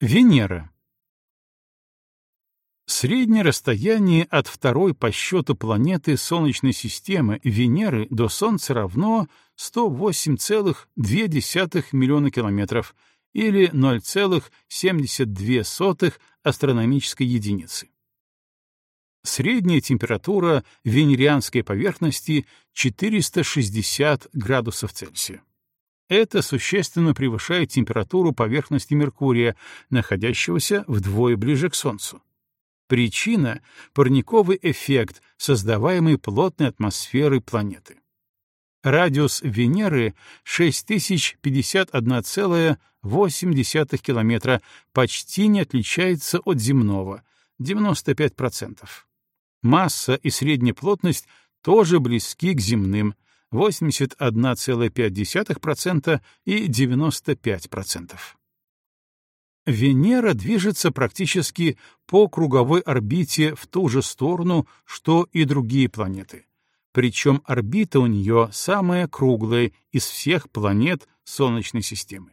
Венера. Среднее расстояние от второй по счету планеты Солнечной системы Венеры до Солнца равно 108,2 миллиона километров или 0,72 астрономической единицы. Средняя температура венерианской поверхности 460 градусов Цельсия. Это существенно превышает температуру поверхности Меркурия, находящегося вдвое ближе к Солнцу. Причина — парниковый эффект, создаваемый плотной атмосферой планеты. Радиус Венеры — 6051,8 километра, почти не отличается от земного — 95%. Масса и средняя плотность тоже близки к земным — 81,5% и 95%. Венера движется практически по круговой орбите в ту же сторону, что и другие планеты. Причем орбита у нее самая круглая из всех планет Солнечной системы.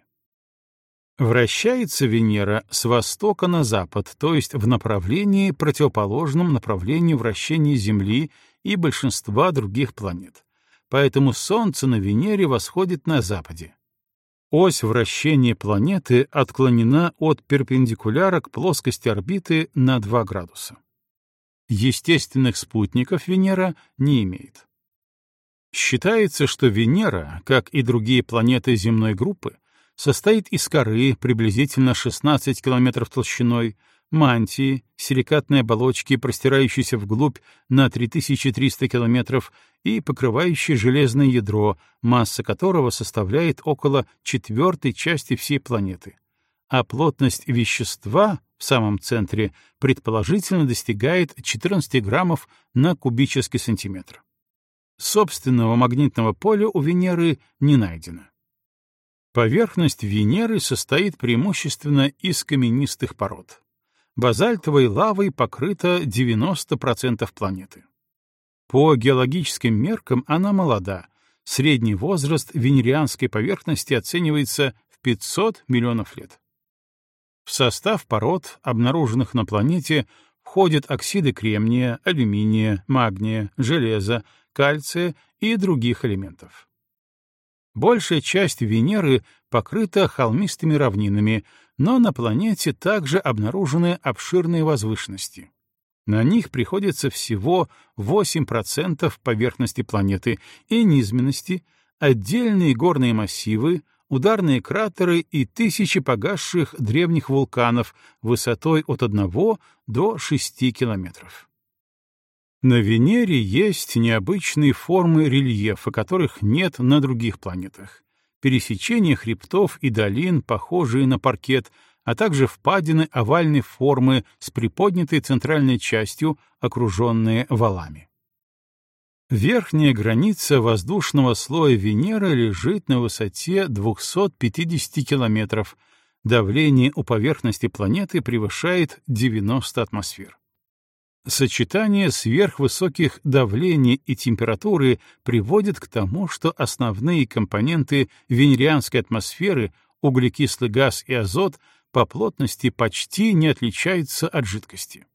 Вращается Венера с востока на запад, то есть в направлении, противоположном направлению вращения Земли и большинства других планет. Поэтому Солнце на Венере восходит на западе. Ось вращения планеты отклонена от перпендикуляра к плоскости орбиты на 2 градуса. Естественных спутников Венера не имеет. Считается, что Венера, как и другие планеты земной группы, состоит из коры приблизительно 16 км толщиной, мантии, силикатной оболочки, простирающейся вглубь на 3300 километров и покрывающей железное ядро, масса которого составляет около четвертой части всей планеты. А плотность вещества в самом центре предположительно достигает 14 граммов на кубический сантиметр. Собственного магнитного поля у Венеры не найдено. Поверхность Венеры состоит преимущественно из каменистых пород базальтовой лавой покрыта 90% планеты. По геологическим меркам она молода, средний возраст венерианской поверхности оценивается в 500 миллионов лет. В состав пород, обнаруженных на планете, входят оксиды кремния, алюминия, магния, железа, кальция и других элементов. Большая часть Венеры покрыта холмистыми равнинами, но на планете также обнаружены обширные возвышенности. На них приходится всего 8% поверхности планеты и низменности, отдельные горные массивы, ударные кратеры и тысячи погасших древних вулканов высотой от 1 до 6 километров. На Венере есть необычные формы рельефа, которых нет на других планетах. Пересечения хребтов и долин, похожие на паркет, а также впадины овальной формы с приподнятой центральной частью, окруженные валами. Верхняя граница воздушного слоя Венеры лежит на высоте 250 километров. Давление у поверхности планеты превышает 90 атмосфер. Сочетание сверхвысоких давлений и температуры приводит к тому, что основные компоненты венерианской атмосферы, углекислый газ и азот, по плотности почти не отличаются от жидкости.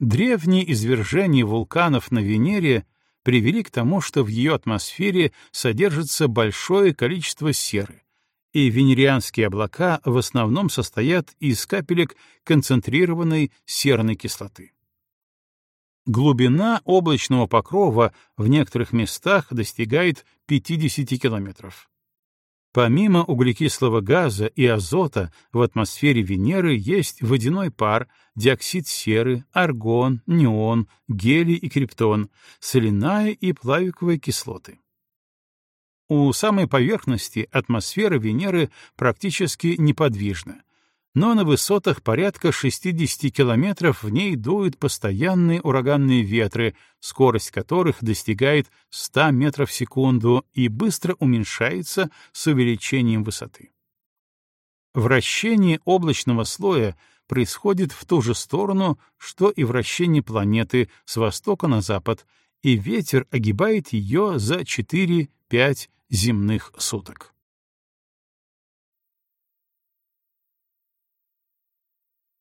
Древние извержения вулканов на Венере привели к тому, что в ее атмосфере содержится большое количество серы, и венерианские облака в основном состоят из капелек концентрированной серной кислоты. Глубина облачного покрова в некоторых местах достигает 50 километров. Помимо углекислого газа и азота в атмосфере Венеры есть водяной пар, диоксид серы, аргон, неон, гелий и криптон, соляная и плавиковые кислоты. У самой поверхности атмосфера Венеры практически неподвижна, но на высотах порядка 60 километров в ней дуют постоянные ураганные ветры, скорость которых достигает 100 метров в секунду и быстро уменьшается с увеличением высоты. Вращение облачного слоя происходит в ту же сторону, что и вращение планеты с востока на запад, и ветер огибает ее за 4-5 земных суток.